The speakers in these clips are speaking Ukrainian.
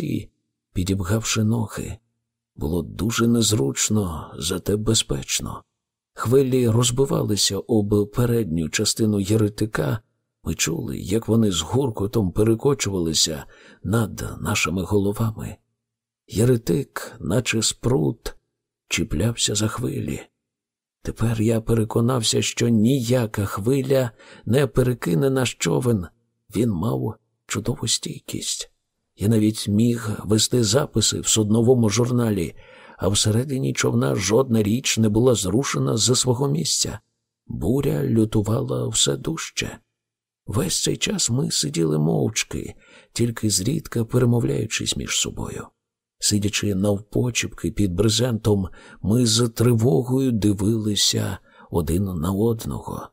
стільці, підібгавши ноги. Було дуже незручно, зате безпечно. Хвилі розбивалися об передню частину єретика. Ми чули, як вони з гуркотом перекочувалися над нашими головами. Єретик, наче спрут, чіплявся за хвилі. Тепер я переконався, що ніяка хвиля не перекине наш човен. Він мав чудову стійкість. Я навіть міг вести записи в судновому журналі, а всередині човна жодна річ не була зрушена зі свого місця. Буря лютувала все дужче. Весь цей час ми сиділи мовчки, тільки зрідка перемовляючись між собою. Сидячи навпочіпки під брезентом, ми з тривогою дивилися один на одного.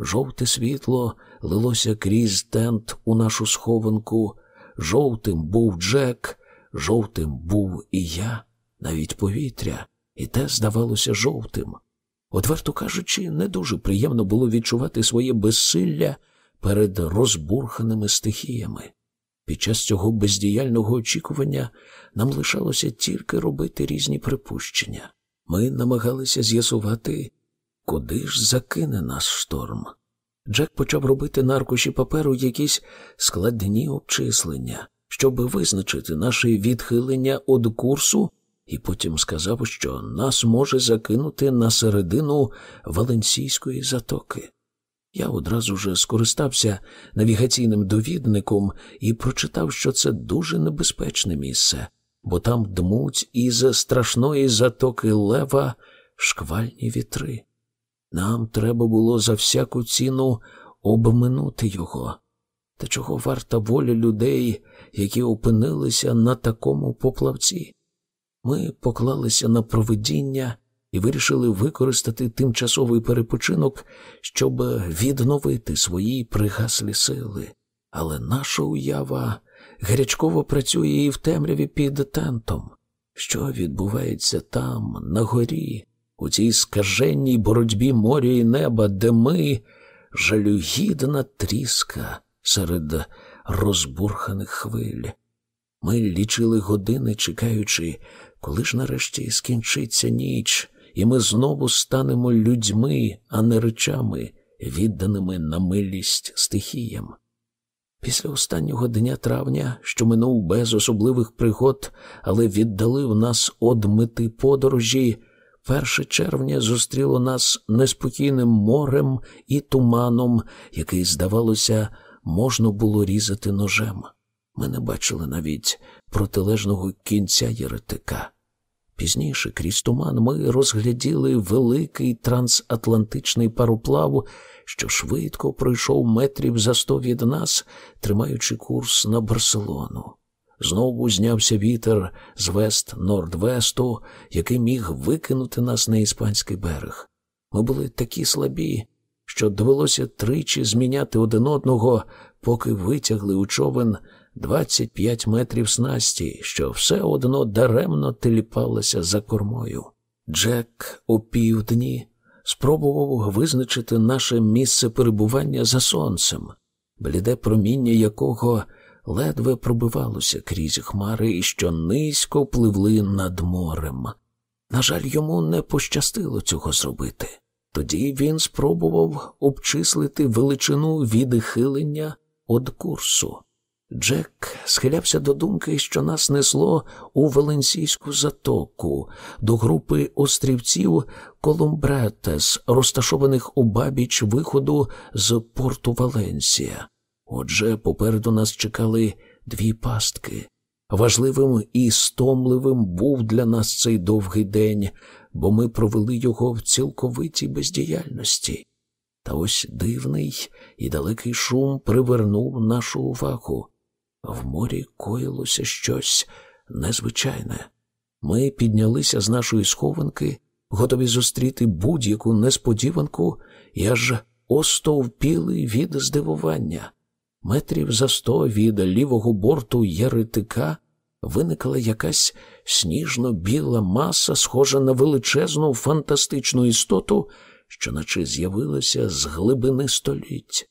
Жовте світло лилося крізь тент у нашу схованку. Жовтим був Джек, жовтим був і я, навіть повітря, і те здавалося жовтим. Отверто кажучи, не дуже приємно було відчувати своє безсилля перед розбурханими стихіями. Під час цього бездіяльного очікування нам лишалося тільки робити різні припущення. Ми намагалися з'ясувати, куди ж закине нас шторм. Джек почав робити на аркуші паперу якісь складні обчислення, щоб визначити наше відхилення від курсу, і потім сказав, що нас може закинути на середину Валенсійської затоки. Я одразу же скористався навігаційним довідником і прочитав, що це дуже небезпечне місце, бо там дмуть із страшної затоки лева шквальні вітри. Нам треба було за всяку ціну обминути його. Та чого варта воля людей, які опинилися на такому поплавці? Ми поклалися на провидіння і вирішили використати тимчасовий перепочинок, щоб відновити свої пригаслі сили. Але наша уява гарячково працює і в темряві під тентом. Що відбувається там, на горі, у цій скаженній боротьбі моря і неба, де ми жалюгідна тріска серед розбурханих хвиль. Ми лічили години, чекаючи, коли ж нарешті скінчиться ніч, і ми знову станемо людьми, а не речами, відданими на милість стихіям. Після останнього дня травня, що минув без особливих пригод, але віддалив нас од мети подорожі, перше червня зустріло нас неспокійним морем і туманом, який, здавалося, можна було різати ножем. Ми не бачили навіть протилежного кінця єретика. Пізніше, крізь туман, ми розгляділи великий трансатлантичний пароплав, що швидко пройшов метрів за сто від нас, тримаючи курс на Барселону. Знову знявся вітер з вест-нордвесту, який міг викинути нас на іспанський берег. Ми були такі слабі, що довелося тричі зміняти один одного, поки витягли у човен 25 метрів снасті, що все одно даремно теліпалося за кормою. Джек у півдні спробував визначити наше місце перебування за сонцем, бліде проміння якого ледве пробивалося крізь хмари що низько пливли над морем. На жаль, йому не пощастило цього зробити. Тоді він спробував обчислити величину відхилення від курсу. Джек схилявся до думки, що нас несло у Валенсійську затоку, до групи острівців Колумбретес, розташованих у бабіч виходу з порту Валенсія. Отже, попереду нас чекали дві пастки. Важливим і стомливим був для нас цей довгий день, бо ми провели його в цілковитій бездіяльності. Та ось дивний і далекий шум привернув нашу увагу. В морі коїлося щось незвичайне. Ми піднялися з нашої схованки, готові зустріти будь-яку несподіванку і аж остовпіли від здивування. Метрів за сто від лівого борту Єритика виникла якась сніжно-біла маса, схожа на величезну фантастичну істоту, що наче з'явилася з глибини століть.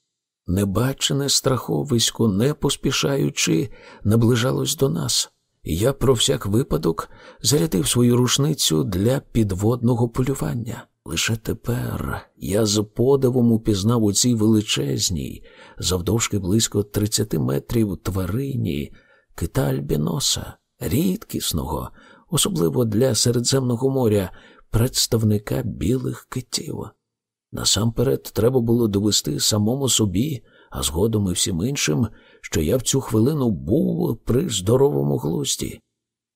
Небачене страховисько, не поспішаючи, наближалось до нас. я про всяк випадок зарядив свою рушницю для підводного полювання. Лише тепер я з подивом упізнав у цій величезній, завдовжки близько 30 метрів тварині, кита альбіноса, рідкісного, особливо для Середземного моря, представника білих китів. Насамперед треба було довести самому собі, а згодом і всім іншим, що я в цю хвилину був при здоровому глузді.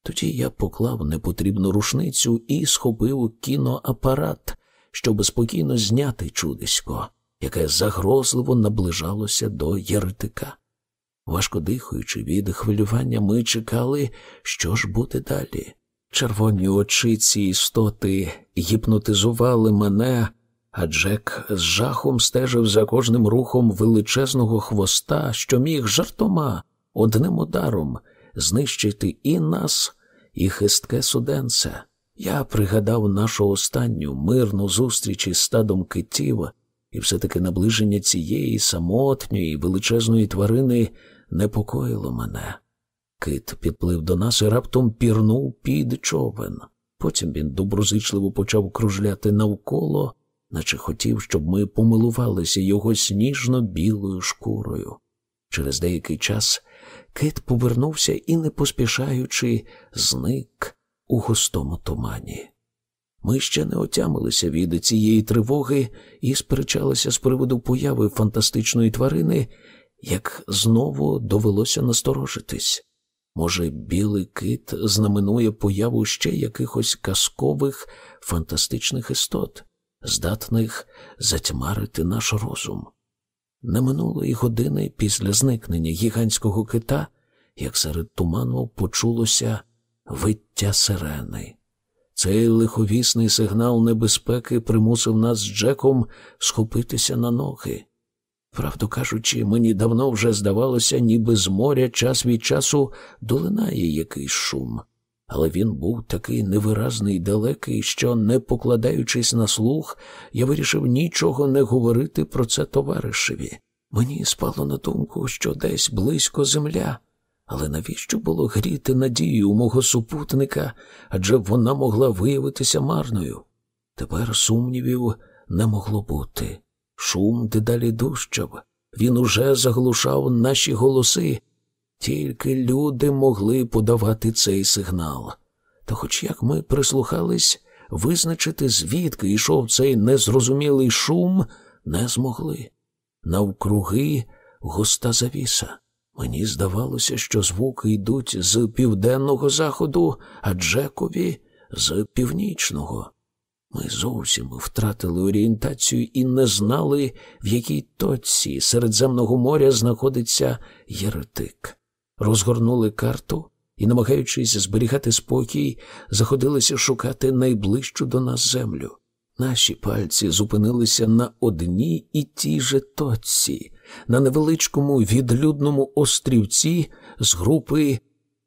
Тоді я поклав непотрібну рушницю і схопив кіноапарат, щоб спокійно зняти чудисько, яке загрозливо наближалося до єретика. Важко дихаючи від хвилювання, ми чекали, що ж буде далі. Червоні очі ці істоти гіпнотизували мене, а Джек з жахом стежив за кожним рухом величезного хвоста, що міг жартома одним ударом знищити і нас, і хистке суденце. Я пригадав нашу останню мирну зустріч із стадом китів, і все-таки наближення цієї самотньої величезної тварини непокоїло мене. Кит підплив до нас і раптом пірнув під човен. Потім він доброзичливо почав кружляти навколо, наче хотів, щоб ми помилувалися його сніжно-білою шкурою. Через деякий час кит повернувся і, не поспішаючи, зник у густому тумані. Ми ще не отямилися від цієї тривоги і сперечалися з приводу появи фантастичної тварини, як знову довелося насторожитись. Може, білий кит знаменує появу ще якихось казкових фантастичних істот, здатних затьмарити наш розум. Не минулої години після зникнення гігантського кита, як серед туману почулося виття сирени. Цей лиховісний сигнал небезпеки примусив нас з Джеком схопитися на ноги. Правду кажучи, мені давно вже здавалося, ніби з моря час від часу долинає якийсь шум, але він був такий невиразний далекий, що, не покладаючись на слух, я вирішив нічого не говорити про це товаришеві. Мені спало на думку, що десь близько земля, але навіщо було гріти надію у мого супутника, адже вона могла виявитися марною? Тепер сумнівів не могло бути. Шум дедалі дужчав, він уже заглушав наші голоси, тільки люди могли подавати цей сигнал. Та, хоч як ми прислухались, визначити, звідки йшов цей незрозумілий шум, не змогли. Навкруги густа завіса. Мені здавалося, що звуки йдуть з південного заходу, а Джекові з північного. Ми зовсім втратили орієнтацію і не знали, в якій точці Середземного моря знаходиться єретик. Розгорнули карту і, намагаючись зберігати спокій, заходилися шукати найближчу до нас землю. Наші пальці зупинилися на одній і тій же точці, на невеличкому відлюдному острівці з групи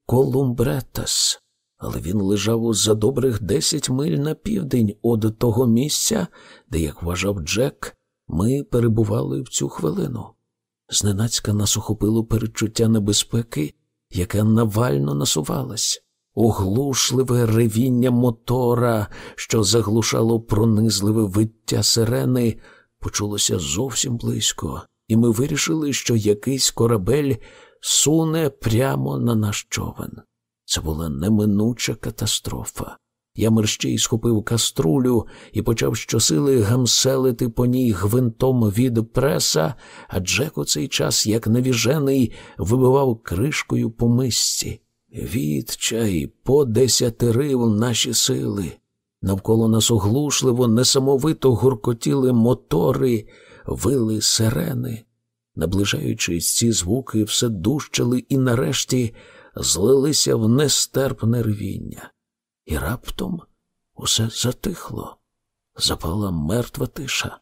Колумбретас але він лежав за добрих десять миль на південь від того місця, де, як вважав Джек, ми перебували в цю хвилину. Зненацька нас охопило передчуття небезпеки, яке навально насувалось. Оглушливе ревіння мотора, що заглушало пронизливе виття сирени, почулося зовсім близько, і ми вирішили, що якийсь корабель суне прямо на наш човен. Це була неминуча катастрофа. Я мерщій схопив каструлю і почав щосили гамселити по ній гвинтом від преса, а Джек у цей час, як навіжений, вибивав кришкою по мисці. Відчай подесятирив наші сили. Навколо нас оглушливо, несамовито гуркотіли мотори, вили сирени. Наближаючись, ці звуки все дужчали і нарешті злилися в нестерпне рвіння, і раптом усе затихло, запала мертва тиша.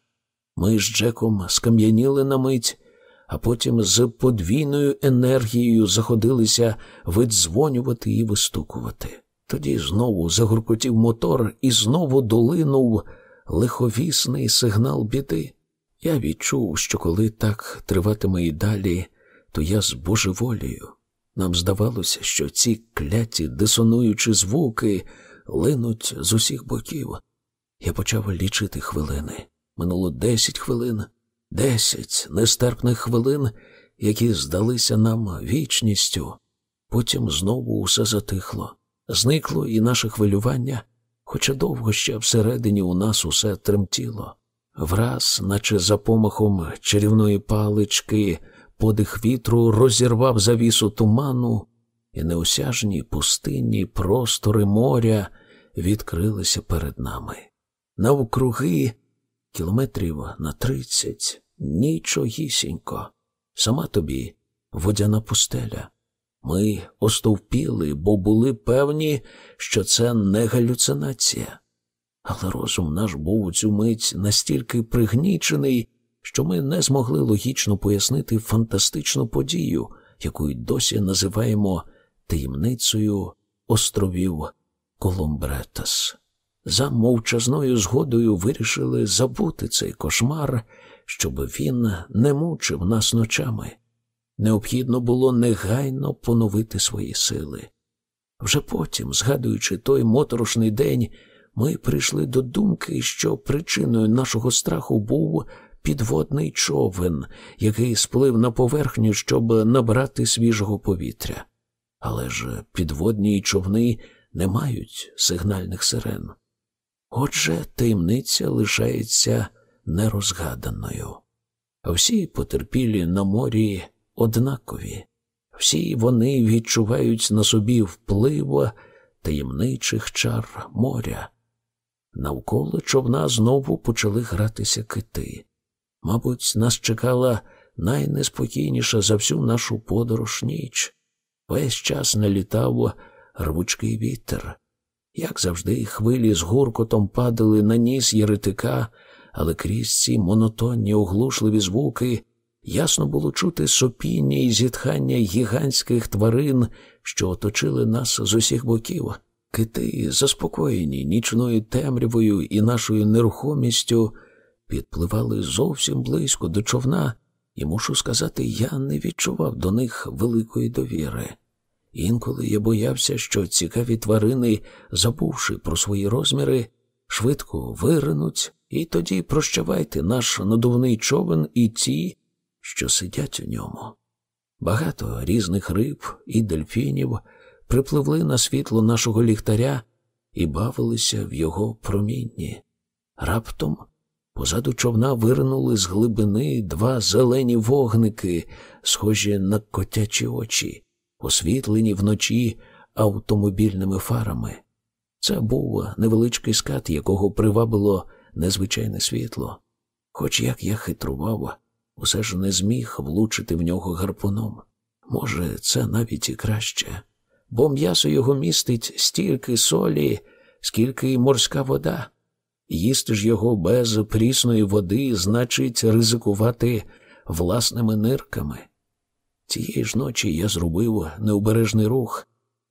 Ми з Джеком скам'яніли на мить, а потім з подвійною енергією заходилися видзвонювати і вистукувати. Тоді знову загуркотів мотор і знову долинув лиховісний сигнал біди. Я відчув, що коли так триватиме і далі, то я з божеволію. Нам здавалося, що ці кляті дисонуючі звуки линуть з усіх боків. Я почав лічити хвилини. Минуло десять хвилин, десять нестерпних хвилин, які здалися нам вічністю. Потім знову усе затихло, зникло і наше хвилювання, хоча довго ще всередині у нас усе тремтіло. Враз, наче за помахом чарівної палички, подих вітру розірвав завісу туману, і неосяжні пустинні простори моря відкрилися перед нами. Навкруги кілометрів на тридцять, нічогісінько, сама тобі водяна пустеля. Ми остовпіли, бо були певні, що це не галюцинація. Але розум наш був у цю мить настільки пригнічений, що ми не змогли логічно пояснити фантастичну подію, яку й досі називаємо таємницею островів Коломбретас. За мовчазною згодою вирішили забути цей кошмар, щоб він не мучив нас ночами. Необхідно було негайно поновити свої сили. Вже потім, згадуючи той моторошний день, ми прийшли до думки, що причиною нашого страху був підводний човен, який сплив на поверхню, щоб набрати свіжого повітря. Але ж підводні човни не мають сигнальних сирен. Отже, таємниця лишається нерозгаданою. Всі потерпілі на морі однакові, всі вони відчувають на собі вплив таємничих чар моря. Навколо човна знову почали гратися кити. Мабуть, нас чекала найнеспокійніша за всю нашу подорож ніч. Весь час налітав рвучкий вітер. Як завжди, хвилі з гуркотом падали на ніс єретика, але крізь ці монотонні оглушливі звуки ясно було чути сопіння і зітхання гігантських тварин, що оточили нас з усіх боків. Кити, заспокоєні нічною темрявою і нашою нерухомістю, підпливали зовсім близько до човна, і мушу сказати, я не відчував до них великої довіри. Інколи я боявся, що цікаві тварини, забувши про свої розміри, швидко виринуть, і тоді прощавайте наш надувний човен і ті, що сидять у ньому. Багато різних риб і дельфінів припливли на світло нашого ліхтаря і бавилися в його промінні. Раптом позаду човна виринули з глибини два зелені вогники, схожі на котячі очі освітлені вночі автомобільними фарами. Це був невеличкий скат, якого привабило незвичайне світло. Хоч як я хитрував, усе ж не зміг влучити в нього гарпуном. Може, це навіть і краще, бо м'ясо його містить стільки солі, скільки й морська вода. Їсти ж його без прісної води значить ризикувати власними нирками. Цієї ж ночі я зробив необережний рух,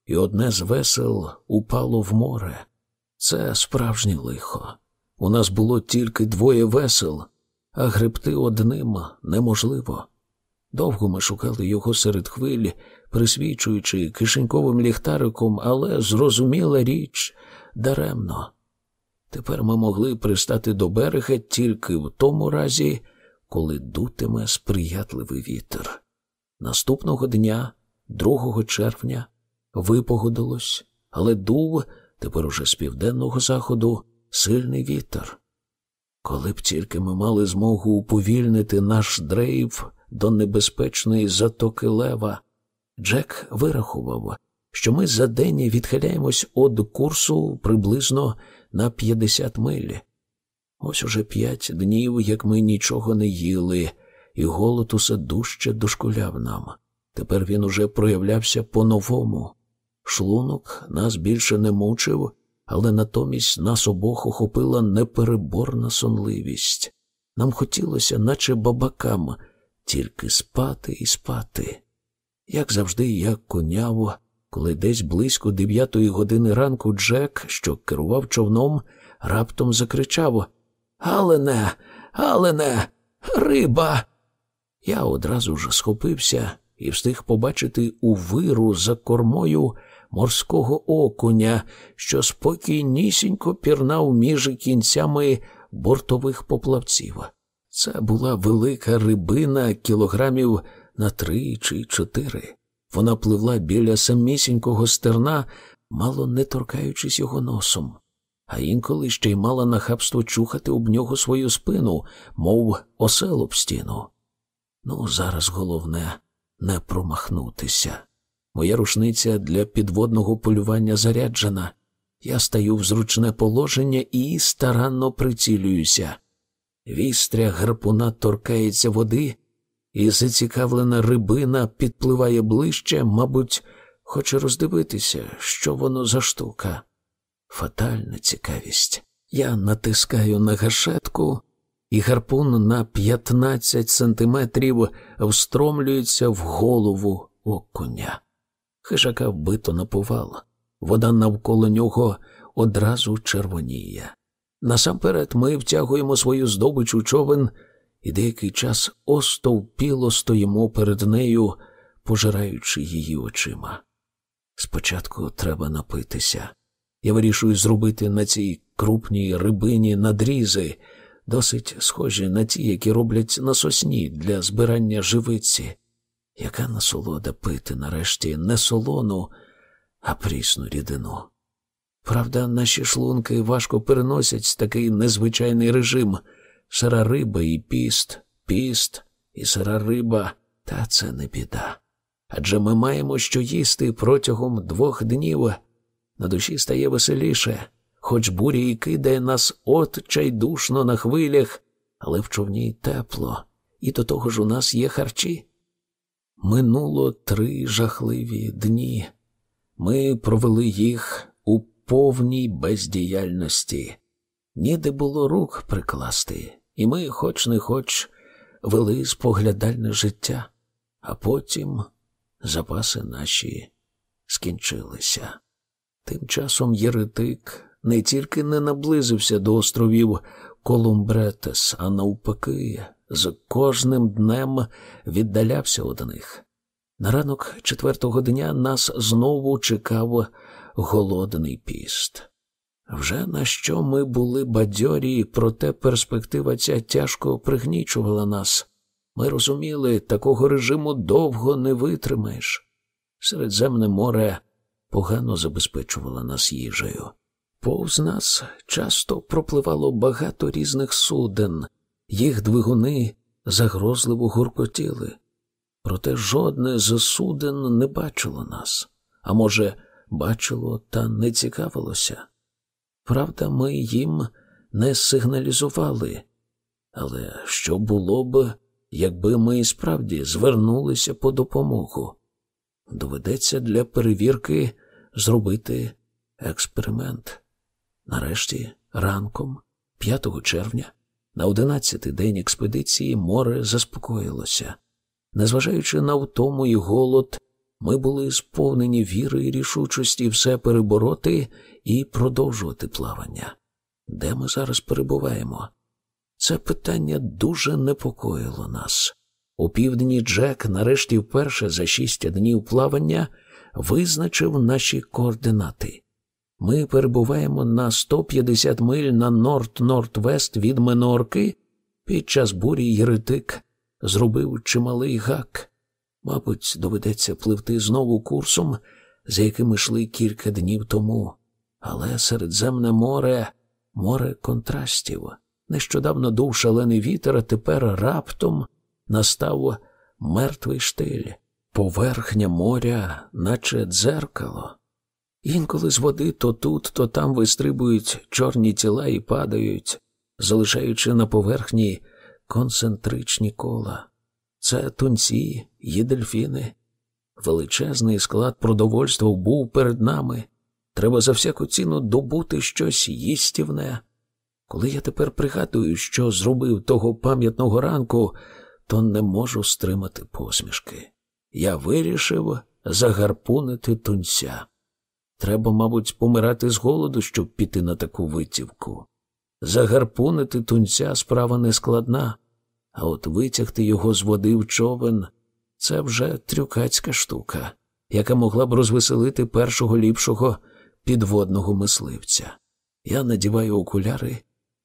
і одне з весел упало в море. Це справжнє лихо. У нас було тільки двоє весел, а гребти одним неможливо. Довго ми шукали його серед хвилі, присвічуючи кишеньковим ліхтариком, але зрозуміла річ даремно. Тепер ми могли пристати до берега тільки в тому разі, коли дутиме сприятливий вітер. Наступного дня, 2 червня, випогодилось, але дув, тепер уже з південного заходу, сильний вітер. Коли б тільки ми мали змогу уповільнити наш дрейф до небезпечної затоки лева, Джек вирахував, що ми за день відхиляємось від курсу приблизно на 50 миль. Ось уже п'ять днів, як ми нічого не їли і голод усе дужче дошкуляв нам. Тепер він уже проявлявся по-новому. Шлунок нас більше не мучив, але натомість нас обох охопила непереборна сонливість. Нам хотілося, наче бабакам, тільки спати і спати. Як завжди, я коняв, коли десь близько дев'ятої години ранку Джек, що керував човном, раптом закричав Галене, Галене, риба. Я одразу ж схопився і встиг побачити у виру за кормою морського окуня, що спокійнісінько пірнав між кінцями бортових поплавців. Це була велика рибина кілограмів на три чи чотири. Вона пливла біля самісінького стерна, мало не торкаючись його носом, а інколи ще й мала нахабство чухати об нього свою спину, мов осел об стіну. Ну, зараз головне не промахнутися. Моя рушниця для підводного полювання заряджена. Я стаю в зручне положення і старанно прицілююся. Вістря гарпуна торкається води, і зацікавлена рибина підпливає ближче, мабуть, хоче роздивитися, що воно за штука. Фатальна цікавість. Я натискаю на гашетку, і гарпун на 15 сантиметрів встромлюється в голову окуня. Хижака вбито наповал. Вода навколо нього одразу червоніє. Насамперед ми втягуємо свою здобич у човен і деякий час остовпіло стоїмо перед нею, пожираючи її очима. Спочатку треба напитися. Я вирішую зробити на цій крупній рибині надрізи, досить схожі на ті, які роблять на сосні для збирання живиці. Яка насолода пити нарешті не солону, а прісну рідину. Правда, наші шлунки важко переносять такий незвичайний режим сира риба і піст, піст і сира риба, та це не біда. Адже ми маємо що їсти протягом двох днів. На душі стає веселіше, хоч бурі і кидає нас отчайдушно на хвилях, але в човні тепло, і до того ж у нас є харчі. Минуло три жахливі дні. Ми провели їх у повній бездіяльності. Ніде було рук прикласти, і ми, хоч не хоч, вели споглядальне життя, а потім запаси наші скінчилися. Тим часом Єретик не тільки не наблизився до островів Колумбретес, а навпаки, з кожним днем віддалявся од них. На ранок четвертого дня нас знову чекав голодний піст. Вже на що ми були бадьорі, проте перспектива ця тяжко пригнічувала нас. Ми розуміли, такого режиму довго не витримаєш. Середземне море погано забезпечувало нас їжею. Повз нас часто пропливало багато різних суден, їх двигуни загрозливо гуркотіли. Проте жодне з суден не бачило нас, а може, бачило та не цікавилося. Правда, ми їм не сигналізували, але що було б, якби ми і справді звернулися по допомогу? Доведеться для перевірки зробити експеримент. Нарешті, ранком, 5 червня, на одинадцятий день експедиції море заспокоїлося. Незважаючи на втому і голод, ми були сповнені віри і рішучості все перебороти і продовжувати плавання. Де ми зараз перебуваємо? Це питання дуже непокоїло нас. У півдні Джек, нарешті, вперше за шість днів плавання, визначив наші координати. Ми перебуваємо на 150 миль на норд-норд-вест від Менорки. Під час бурі Єретик зробив чималий гак. Мабуть, доведеться пливти знову курсом, за яким йшли кілька днів тому. Але Середземне море море контрастів. Нещодавно дув шалений вітер, а тепер раптом настав мертвий штиль, поверхня моря, наче дзеркало. Інколи з води то тут, то там вистрибують чорні тіла і падають, залишаючи на поверхні концентричні кола. Це тунці є дельфіни. Величезний склад продовольства був перед нами. Треба за всяку ціну добути щось їстівне. Коли я тепер пригадую, що зробив того пам'ятного ранку, то не можу стримати посмішки. Я вирішив загарпунити тунця. Треба, мабуть, помирати з голоду, щоб піти на таку витівку. Загарпунити тунця справа нескладна, а от витягти його з води в човен це вже трюкацька штука, яка могла б розвеселити першого ліпшого підводного мисливця. Я надіваю окуляри,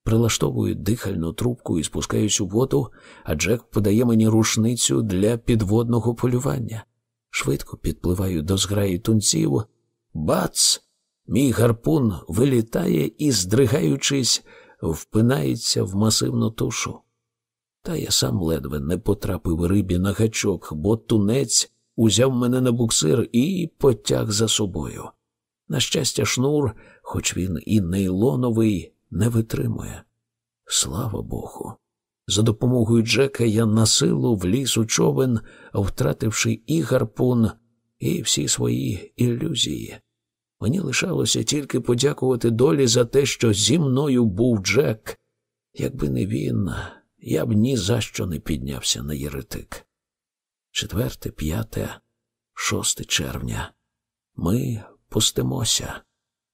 прилаштовую дихальну трубку і спускаюсь у воду, а Джек подає мені рушницю для підводного полювання. Швидко підпливаю до зграї тунців. Бац! Мій гарпун вилітає і, здригаючись, впинається в масивну тушу. Та я сам ледве не потрапив рибі на гачок, бо тунець узяв мене на буксир і потяг за собою. На щастя, шнур, хоч він і нейлоновий, не витримує. Слава Богу. За допомогою Джека я на силу вліз у човен, втративши і гарпун, і всі свої ілюзії. Мені лишалося тільки подякувати долі за те, що зі мною був Джек. Якби не він, я б ні за що не піднявся на єретик. Четверте, п'яте, шосте червня. Ми пустимося.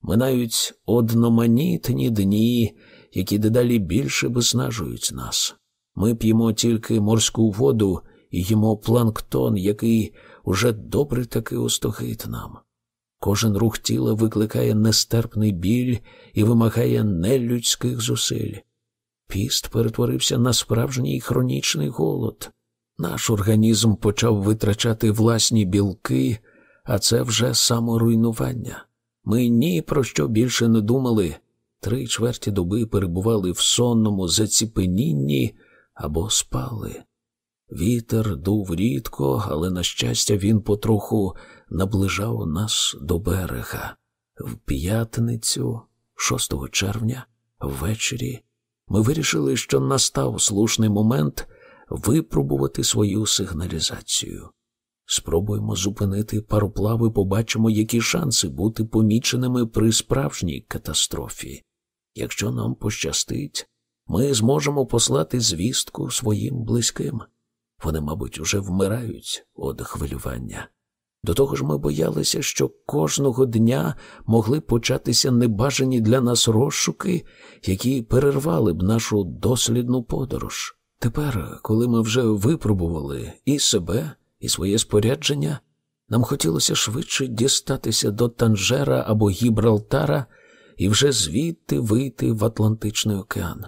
Минають одноманітні дні, які дедалі більше виснажують нас. Ми п'ємо тільки морську воду і їмо планктон, який уже добре таки остогид нам. Кожен рух тіла викликає нестерпний біль і вимагає нелюдських зусиль. Піст перетворився на справжній хронічний голод. Наш організм почав витрачати власні білки, а це вже саморуйнування. Ми ні про що більше не думали. Три чверті доби перебували в сонному заціпенінні або спали. Вітер дув рідко, але, на щастя, він потроху наближав нас до берега. В п'ятницю, 6 червня, ввечері, ми вирішили, що настав слушний момент випробувати свою сигналізацію. Спробуємо зупинити пароплави, побачимо, які шанси бути поміченими при справжній катастрофі. Якщо нам пощастить, ми зможемо послати звістку своїм близьким. Вони, мабуть, уже вмирають від хвилювання. До того ж, ми боялися, що кожного дня могли початися небажані для нас розшуки, які перервали б нашу дослідну подорож. Тепер, коли ми вже випробували і себе, і своє спорядження, нам хотілося швидше дістатися до Танжера або Гібралтара і вже звідти вийти в Атлантичний океан.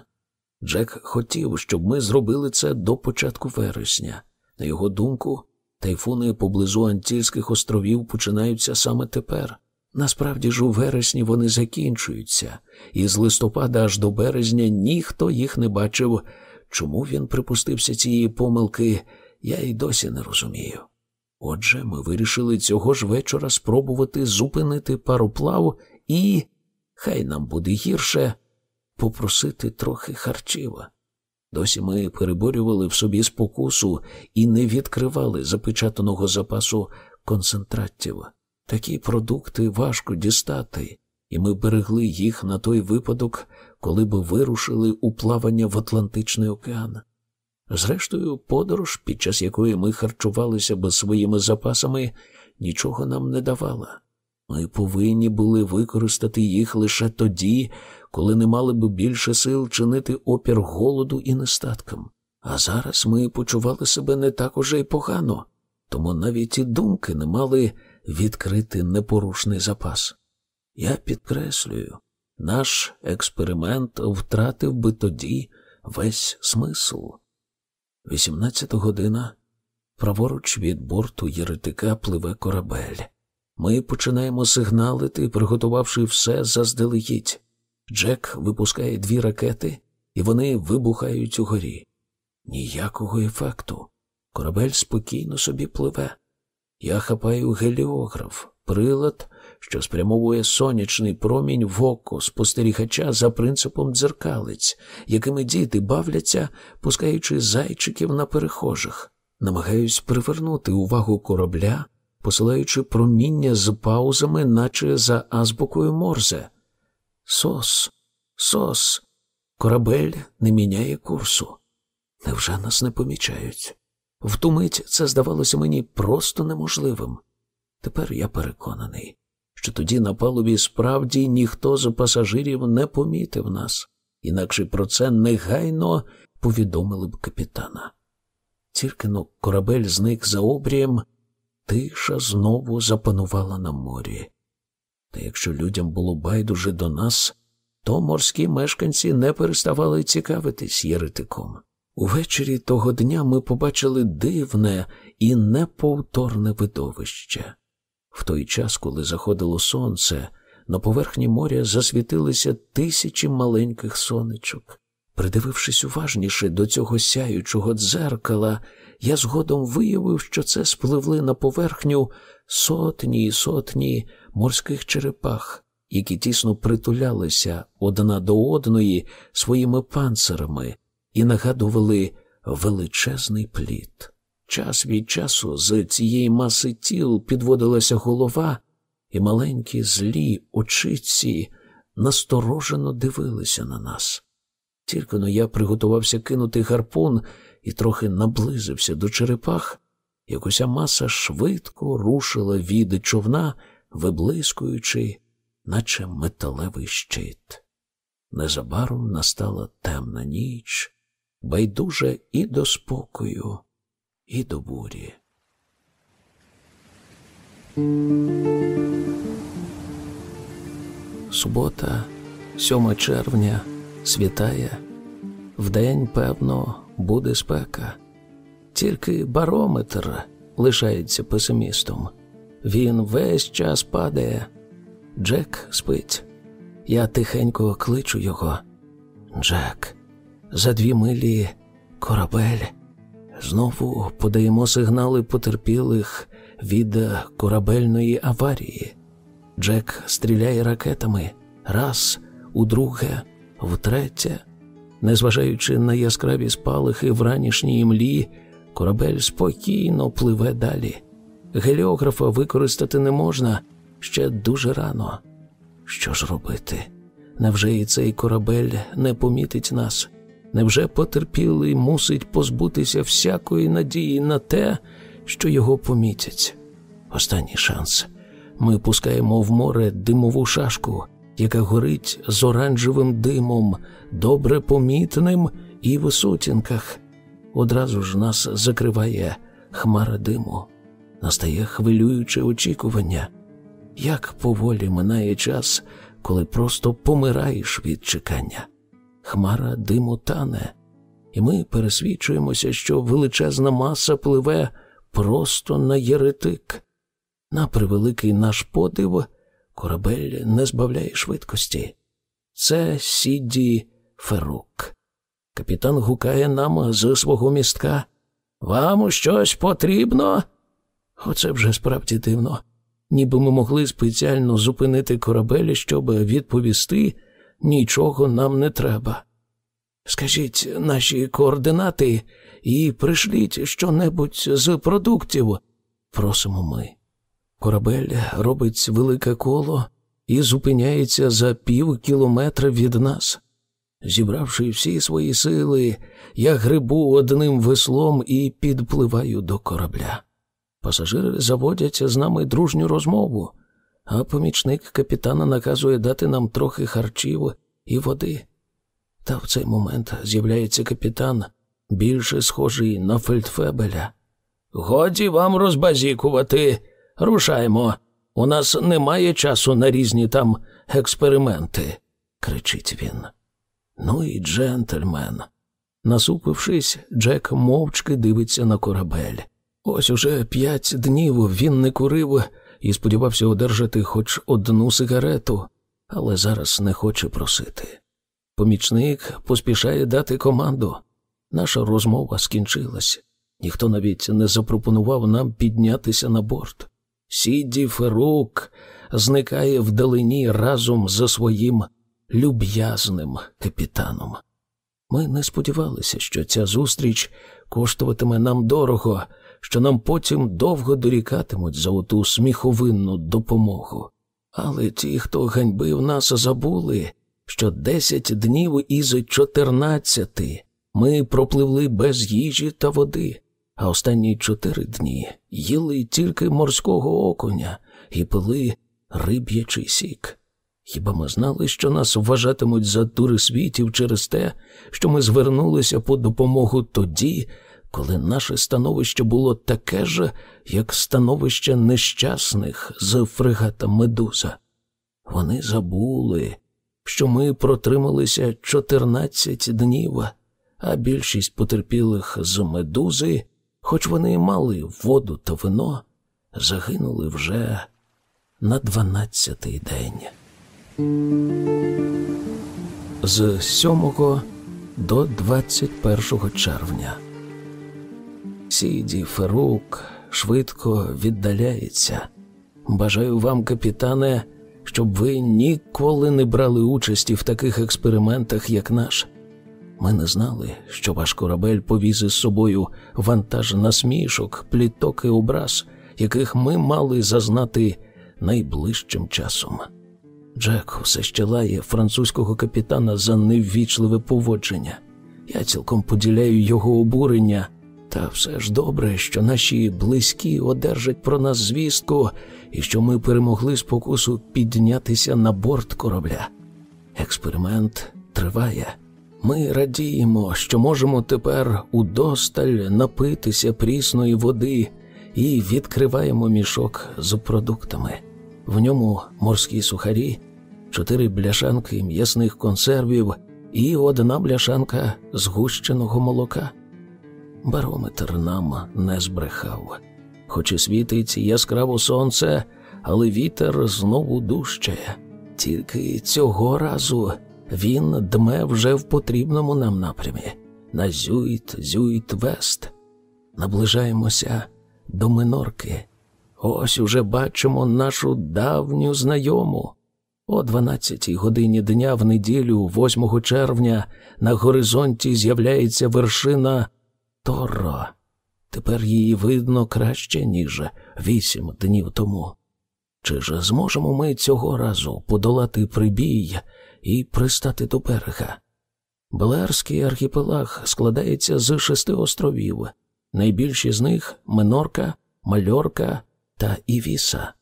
Джек хотів, щоб ми зробили це до початку вересня. На його думку, тайфуни поблизу Антільських островів починаються саме тепер. Насправді ж у вересні вони закінчуються, і з листопада аж до березня ніхто їх не бачив. Чому він припустився цієї помилки, я й досі не розумію. Отже, ми вирішили цього ж вечора спробувати зупинити пароплав і, хай нам буде гірше, попросити трохи харчива. Досі ми переборювали в собі спокусу і не відкривали запечатаного запасу концентратів. Такі продукти важко дістати, і ми берегли їх на той випадок, коли би вирушили у плавання в Атлантичний океан. Зрештою, подорож, під час якої ми харчувалися без своїми запасами, нічого нам не давала. Ми повинні були використати їх лише тоді, коли не мали б більше сил чинити опір голоду і нестаткам. А зараз ми почували себе не так уже й погано, тому навіть і думки не мали відкрити непорушний запас. Я підкреслюю, наш експеримент втратив би тоді весь смисл. Вісімнадцята година праворуч від борту єретика пливе корабель. Ми починаємо сигналити, приготувавши все заздалегідь. Джек випускає дві ракети, і вони вибухають угорі. Ніякого ефекту. Корабель спокійно собі пливе. Я хапаю геліограф, прилад, що спрямовує сонячний промінь в око спостерігача за принципом дзеркалиць, якими діти бавляться, пускаючи зайчиків на перехожих. Намагаюсь привернути увагу корабля, посилаючи проміння з паузами, наче за азбукою морзе. Сос, сос, корабель не міняє курсу. Невже нас не помічають? В ту мить це здавалося мені просто неможливим. Тепер я переконаний, що тоді на палубі справді ніхто з пасажирів не помітив нас, інакше про це негайно повідомили б капітана. Тільки но корабель зник за обрієм, тиша знову запанувала на морі. Та якщо людям було байдуже до нас, то морські мешканці не переставали цікавитись єретиком. Увечері того дня ми побачили дивне і неповторне видовище. В той час, коли заходило сонце, на поверхні моря засвітилися тисячі маленьких сонечок. Придивившись уважніше до цього сяючого дзеркала, я згодом виявив, що це спливли на поверхню сотні і сотні морських черепах, які тісно притулялися одна до одної своїми панцирами і нагадували величезний плід. Час від часу з цієї маси тіл підводилася голова, і маленькі злі очиці насторожено дивилися на нас. Тільки но я приготувався кинути гарпун і трохи наблизився до черепах, як уся маса швидко рушила від човна, виблискуючи, наче металевий щит. Незабаром настала темна ніч, байдуже і до спокою, і до бурі. Субота, 7 червня, світає. Вдень, певно, буде спека. Тільки барометр лишається песимістом. Він весь час падає. Джек спить. Я тихенько кличу його. Джек, за дві милі корабель. Знову подаємо сигнали потерпілих від корабельної аварії. Джек стріляє ракетами раз, удруге, втретє. Незважаючи на яскраві спалахи в ранішній імлі, корабель спокійно пливе далі. Геліографа використати не можна ще дуже рано. Що ж робити? Невже і цей корабель не помітить нас? Невже потерпілий мусить позбутися всякої надії на те, що його помітять? Останній шанс. Ми пускаємо в море димову шашку, яка горить з оранжевим димом, добре помітним і в сутінках. Одразу ж нас закриває хмара диму. Настає хвилююче очікування, як поволі минає час, коли просто помираєш від чекання. Хмара диму тане, і ми пересвідчуємося, що величезна маса пливе просто на єретик. На превеликий наш подив, корабель не збавляє швидкості. Це Сідді Ферук. Капітан гукає нам з свого містка. Вам щось потрібно? Оце вже справді дивно. Ніби ми могли спеціально зупинити корабель, щоб відповісти, нічого нам не треба. Скажіть наші координати і пришліть щонебудь з продуктів, просимо ми. Корабель робить велике коло і зупиняється за пів кілометра від нас. Зібравши всі свої сили, я грибу одним веслом і підпливаю до корабля. Пасажири заводять з нами дружню розмову, а помічник капітана наказує дати нам трохи харчів і води. Та в цей момент з'являється капітан, більше схожий на фельдфебеля. Годі вам розбазікувати. Рушаймо. У нас немає часу на різні там експерименти, кричить він. Ну і джентльмен. Насупившись, Джек мовчки дивиться на корабель. Ось уже п'ять днів він не курив і сподівався одержати хоч одну сигарету, але зараз не хоче просити. Помічник поспішає дати команду. Наша розмова скінчилась. Ніхто навіть не запропонував нам піднятися на борт. Сідді Ферук зникає вдалині разом зі своїм люб'язним капітаном. Ми не сподівалися, що ця зустріч коштуватиме нам дорого, що нам потім довго дорікатимуть за оту сміховинну допомогу. Але ті, хто ганьбив нас, забули, що десять днів із чотирнадцяти ми пропливли без їжі та води, а останні чотири дні їли тільки морського окуня і пили риб'ячий сік. Хіба ми знали, що нас вважатимуть за турисвітів через те, що ми звернулися по допомогу тоді, коли наше становище було таке ж, як становище нещасних з фрегата Медуза. Вони забули, що ми протрималися 14 днів, а більшість потерпілих з медузи, хоч вони мали воду та вино, загинули вже на 12-й день. З 7 до 21 червня. Сіді Ферук швидко віддаляється. Бажаю вам, капітане, щоб ви ніколи не брали участі в таких експериментах, як наш. Ми не знали, що ваш корабель повіз із собою вантаж насмішок, пліток і образ, яких ми мали зазнати найближчим часом. Джек все ще лає французького капітана за неввічливе поводження. Я цілком поділяю його обурення. Та все ж добре, що наші близькі одержать про нас звістку і що ми перемогли спокусу піднятися на борт корабля. Експеримент триває. Ми радіємо, що можемо тепер удосталь напитися прісної води і відкриваємо мішок з продуктами. В ньому морські сухарі, чотири бляшанки м'ясних консервів і одна бляшанка згущеного молока. Барометр нам не збрехав. Хоч і світить яскраво сонце, але вітер знову дужчає. Тільки цього разу він дме вже в потрібному нам напрямі на Зюйт, Зюйт Вест. Наближаємося до Минорки. Ось уже бачимо нашу давню знайому. О 12 годині дня в неділю, 8 червня, на горизонті з'являється вершина Торо. Тепер її видно краще, ніж вісім днів тому. Чи ж зможемо ми цього разу подолати прибій і пристати до берега? Белерський архіпелаг складається з шести островів. Найбільші з них Минорка, Мальорка та Івіса.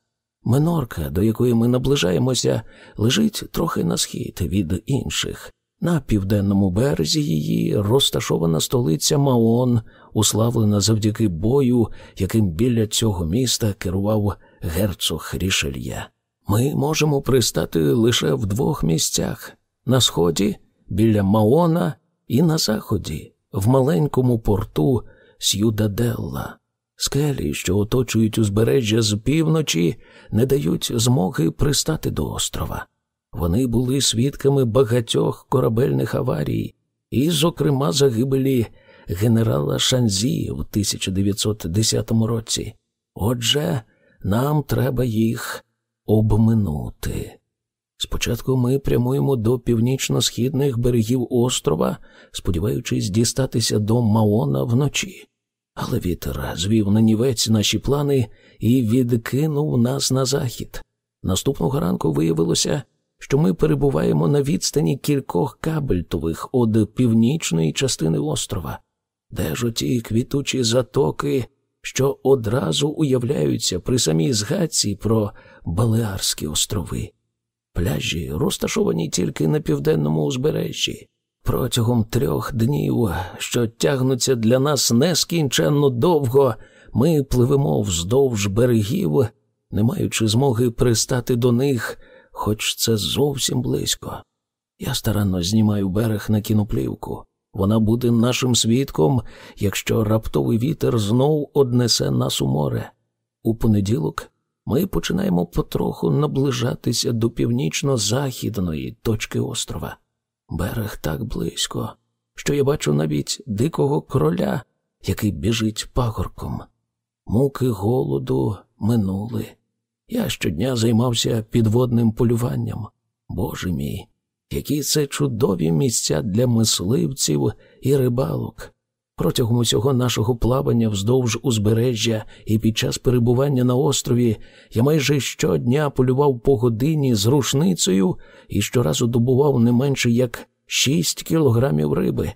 Минорка, до якої ми наближаємося, лежить трохи на схід від інших. На південному березі її розташована столиця Маон, уславлена завдяки бою, яким біля цього міста керував герцог Рішельє. Ми можемо пристати лише в двох місцях на сході, біля Маона, і на заході, в маленькому порту С'юдаделла. Скелі, що оточують узбережжя з півночі, не дають змоги пристати до острова. Вони були свідками багатьох корабельних аварій, і, зокрема, загибелі генерала Шанзі в 1910 році. Отже, нам треба їх обминути. Спочатку ми прямуємо до північно-східних берегів острова, сподіваючись дістатися до Маона вночі. Але вітер звів на нівець наші плани і відкинув нас на захід. Наступного ранку виявилося, що ми перебуваємо на відстані кількох кабельтових від північної частини острова, де ж оті квітучі затоки, що одразу уявляються при самій згадці про Балеарські острови. Пляжі розташовані тільки на південному узбережжі. Протягом трьох днів, що тягнуться для нас нескінченно довго, ми пливемо вздовж берегів, не маючи змоги пристати до них хоч це зовсім близько. Я старанно знімаю берег на кіноплівку. Вона буде нашим свідком, якщо раптовий вітер знов однесе нас у море. У понеділок ми починаємо потроху наближатися до північно-західної точки острова. Берег так близько, що я бачу навіть дикого кроля, який біжить пагорком. Муки голоду минули. Я щодня займався підводним полюванням. Боже мій, які це чудові місця для мисливців і рибалок. Протягом усього нашого плавання вздовж узбережжя і під час перебування на острові я майже щодня полював по годині з рушницею і щоразу добував не менше як шість кілограмів риби.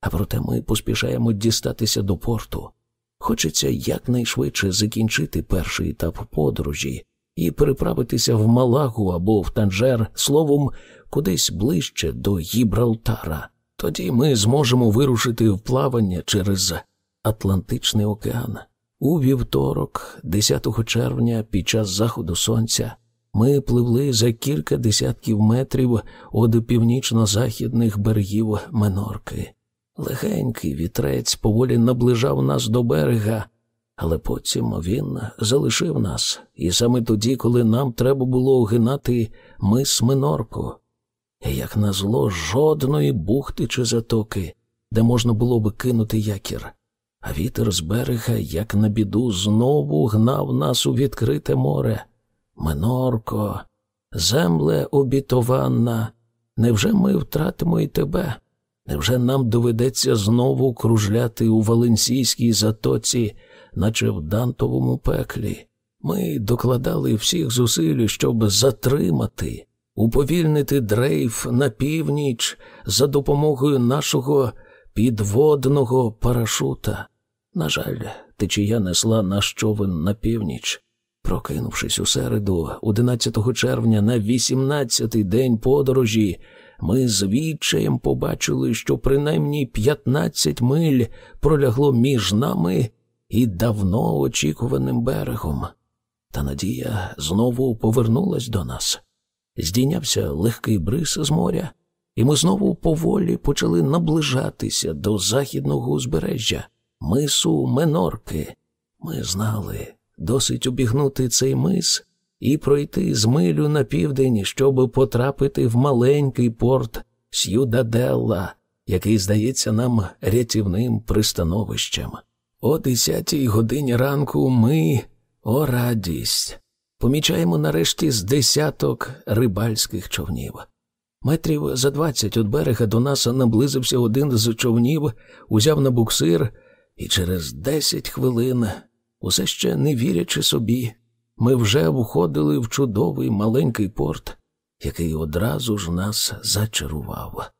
А проте ми поспішаємо дістатися до порту. Хочеться якнайшвидше закінчити перший етап подорожі і переправитися в Малагу або в Танжер, словом, кудись ближче до Гібралтара. Тоді ми зможемо вирушити в плавання через Атлантичний океан. У вівторок, 10 червня, під час заходу сонця, ми пливли за кілька десятків метрів від північно-західних берегів Менорки. Легенький вітрець поволі наближав нас до берега, але потім він залишив нас, і саме тоді, коли нам треба було огинати мис Минорку. Як назло, жодної бухти чи затоки, де можна було би кинути якір. А вітер з берега, як на біду, знову гнав нас у відкрите море. Минорко, земле обітованна, невже ми втратимо і тебе? Невже нам доведеться знову кружляти у Валенсійській затоці, наче в Дантовому пеклі? Ми докладали всіх зусиль, щоб затримати, уповільнити дрейф на північ за допомогою нашого підводного парашута. На жаль, течія несла наш човен на північ. Прокинувшись у середу, 11 червня, на 18-й день подорожі, ми з відчаєм побачили, що принаймні 15 миль пролягло між нами і давно очікуваним берегом. Та надія знову повернулась до нас. Здійнявся легкий бриз з моря, і ми знову поволі почали наближатися до західного узбережжя, мису Менорки. Ми знали, досить обігнути цей мис і пройти з милю на південь, щоб потрапити в маленький порт С'юдаделла, який здається нам рятівним пристановищем. О десятій годині ранку ми, о радість, помічаємо нарешті з десяток рибальських човнів. Метрів за двадцять від берега до нас наблизився один з човнів, узяв на буксир, і через десять хвилин, усе ще не вірячи собі, ми вже входили в чудовий маленький порт, який одразу ж нас зачарував.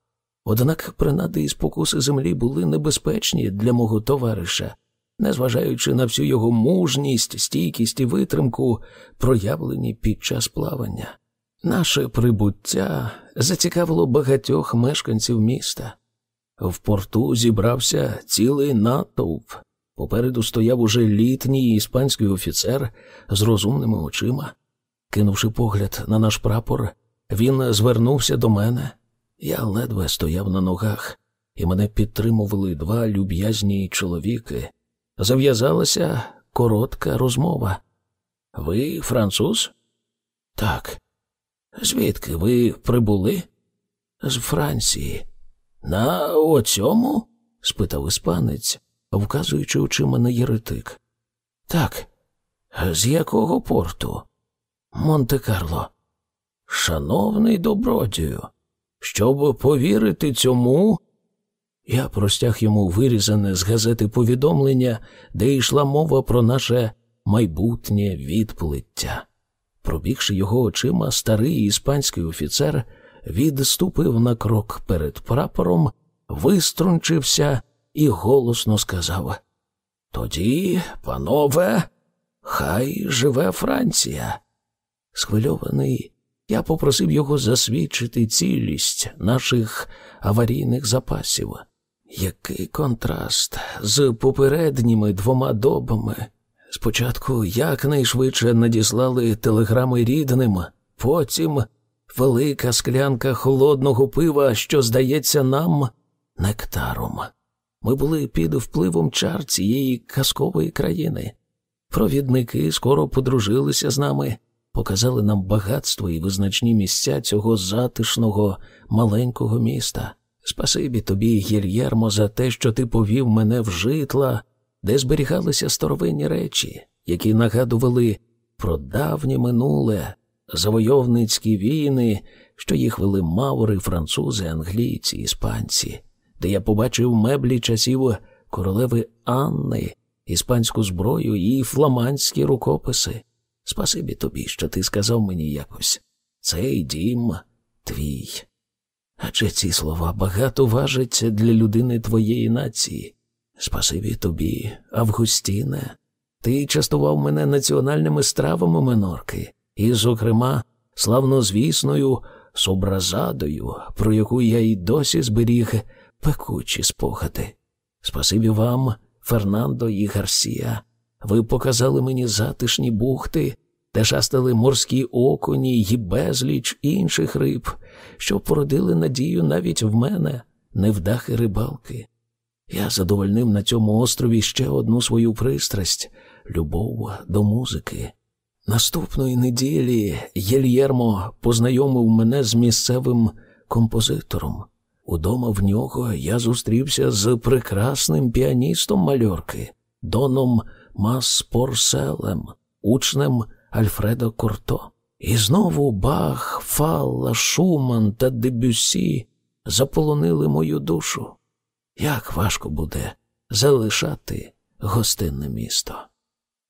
Однак принади і спокуси землі були небезпечні для мого товариша, незважаючи на всю його мужність, стійкість і витримку, проявлені під час плавання. Наше прибуття зацікавило багатьох мешканців міста. В порту зібрався цілий натовп. Попереду стояв уже літній іспанський офіцер з розумними очима. Кинувши погляд на наш прапор, він звернувся до мене. Я ледве стояв на ногах, і мене підтримували два люб'язні чоловіки. Зав'язалася коротка розмова. Ви француз? Так. Звідки ви прибули? З Франції. На оцьому? спитав іспанець, вказуючи очима на єретик. Так. З якого порту? Монте-Карло. Шановний добродію, щоб повірити цьому. Я простяг йому вирізане з газети повідомлення, де йшла мова про наше майбутнє відплиття. Пробігши його очима, старий іспанський офіцер відступив на крок перед прапором, виструнчився і голосно сказав: Тоді, панове, хай живе Франція. Схвильований, я попросив його засвідчити цілість наших аварійних запасів. Який контраст з попередніми двома добами. Спочатку якнайшвидше надіслали телеграми рідним, потім велика склянка холодного пива, що здається нам нектаром. Ми були під впливом чар цієї казкової країни. Провідники скоро подружилися з нами, показали нам багатство і визначні місця цього затишного маленького міста. Спасибі тобі, Гільєрмо, за те, що ти повів мене в житла, де зберігалися старовинні речі, які нагадували про давнє минуле, завойовницькі війни, що їх вели маври, французи, англійці, іспанці, де я побачив меблі часів королеви Анни, іспанську зброю і фламандські рукописи. Спасибі тобі, що ти сказав мені якось цей дім твій. Адже ці слова багато важать для людини твоєї нації. Спасибі тобі, Августіне. Ти частував мене національними стравами минорки, і, зокрема, славнозвісною собразадою, про яку я й досі зберіг пекучі спогади. Спасибі вам Фернандо і Гарсія. Ви показали мені затишні бухти, де шастали морські окуні й безліч інших риб, що породили надію навіть в мене, невдахи рибалки. Я задовольнив на цьому острові ще одну свою пристрасть любов до музики. Наступної неділі Єльєрмо познайомив мене з місцевим композитором. Удома в нього я зустрівся з прекрасним піаністом мальорки, Доном Маспорселем, учнем Альфредо Корто. І знову Бах, Фалла, Шуман та Дебюсі заполонили мою душу. Як важко буде залишати гостинне місто.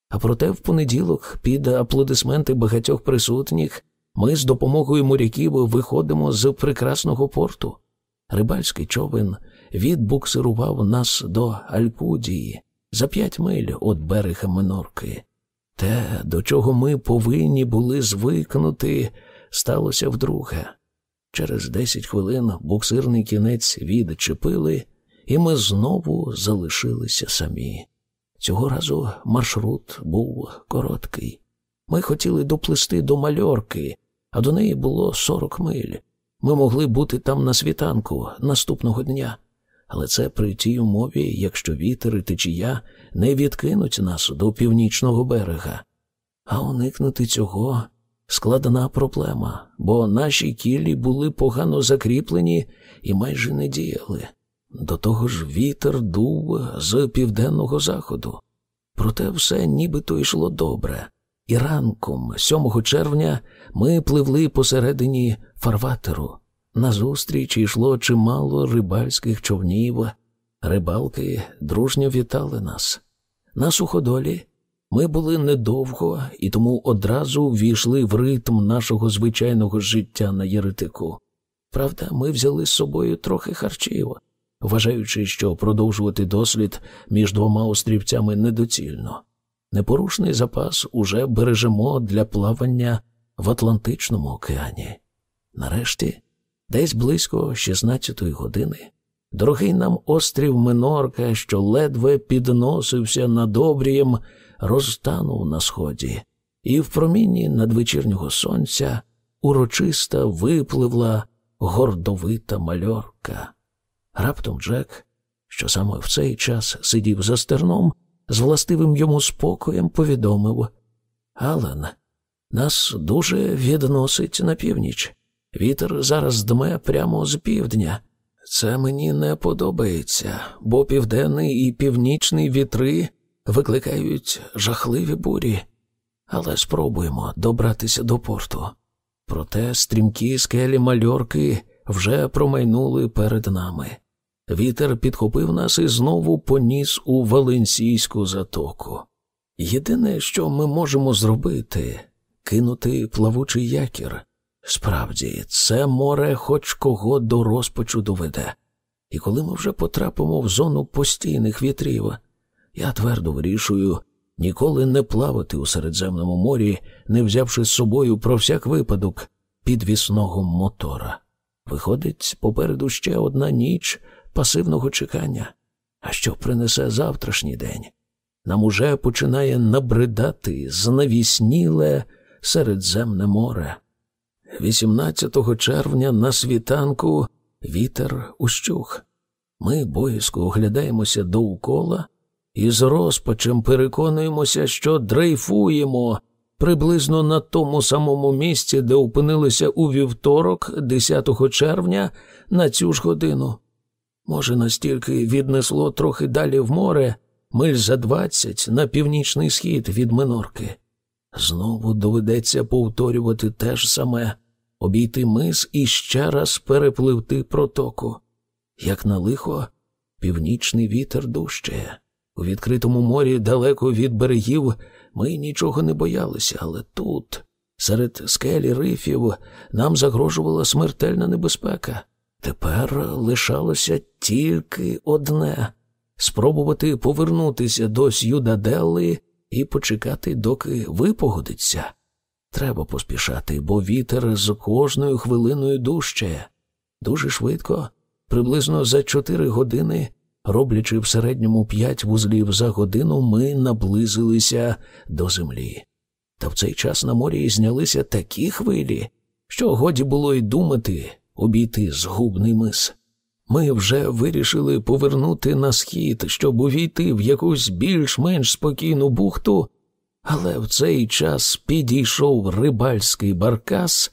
А проте в понеділок, під аплодисменти багатьох присутніх, ми з допомогою моряків виходимо з прекрасного порту. Рибальський човен відбуксирував нас до Алькудії за п'ять миль від берега Минорки. Те, до чого ми повинні були звикнути, сталося вдруге. Через десять хвилин буксирний кінець відчепили, і ми знову залишилися самі. Цього разу маршрут був короткий. Ми хотіли доплисти до мальорки, а до неї було сорок миль. Ми могли бути там на світанку наступного дня, але це при тій умові, якщо вітер і течія не відкинуть нас до північного берега. А уникнути цього складна проблема, бо наші кілі були погано закріплені і майже не діяли. До того ж вітер дув з південного заходу. Проте все нібито йшло добре, і ранком, 7 червня, ми пливли посередині фарватеру. Назустріч йшло чимало рибальських човнів. Рибалки дружньо вітали нас. На суходолі ми були недовго і тому одразу ввійшли в ритм нашого звичайного життя на Єретику. Правда, ми взяли з собою трохи харчів вважаючи, що продовжувати дослід між двома острівцями недоцільно. Непорушний запас уже бережемо для плавання в Атлантичному океані. Нарешті, десь близько 16-ї години, дорогий нам острів Минорка, що ледве підносився над обрієм, розтанув на сході, і в промінні надвечірнього сонця урочиста випливла гордовита мальорка. Раптом Джек, що саме в цей час сидів за стерном, з властивим йому спокоєм повідомив Ален, нас дуже відносить на північ. Вітер зараз дме прямо з півдня. Це мені не подобається, бо південний і північний вітри викликають жахливі бурі, але спробуємо добратися до порту. Проте стрімкі скелі мальорки вже промайнули перед нами. Вітер підхопив нас і знову поніс у Валенсійську затоку. Єдине, що ми можемо зробити, кинути плавучий якір. Справді, це море хоч кого до розпачу доведе. І коли ми вже потрапимо в зону постійних вітрів, я твердо вирішую ніколи не плавати у Середземному морі, не взявши з собою про всяк випадок підвісного мотора. Виходить, попереду ще одна ніч пасивного чекання. А що принесе завтрашній день? Нам уже починає набридати знавісніле Середземне море. 18 червня на світанку вітер ущух. Ми боязко оглядаємося довкола і з розпачем переконуємося, що дрейфуємо приблизно на тому самому місці, де опинилися у вівторок, 10 червня, на цю ж годину. Може, настільки віднесло трохи далі в море, миль за двадцять на північний схід від Минорки. Знову доведеться повторювати те ж саме, обійти мис і ще раз перепливти протоку. Як на лихо, північний вітер дужчає. У відкритому морі далеко від берегів ми нічого не боялися, але тут, серед скелі рифів, нам загрожувала смертельна небезпека. Тепер лишалося тільки одне спробувати повернутися до С'юдаделли і почекати, доки випогодиться. Треба поспішати, бо вітер з кожною хвилиною дужчає. Дуже швидко, приблизно за чотири години, роблячи в середньому п'ять вузлів за годину, ми наблизилися до землі. Та в цей час на морі знялися такі хвилі, що годі було й думати обійти згубний мис. Ми вже вирішили повернути на схід, щоб увійти в якусь більш-менш спокійну бухту, але в цей час підійшов рибальський баркас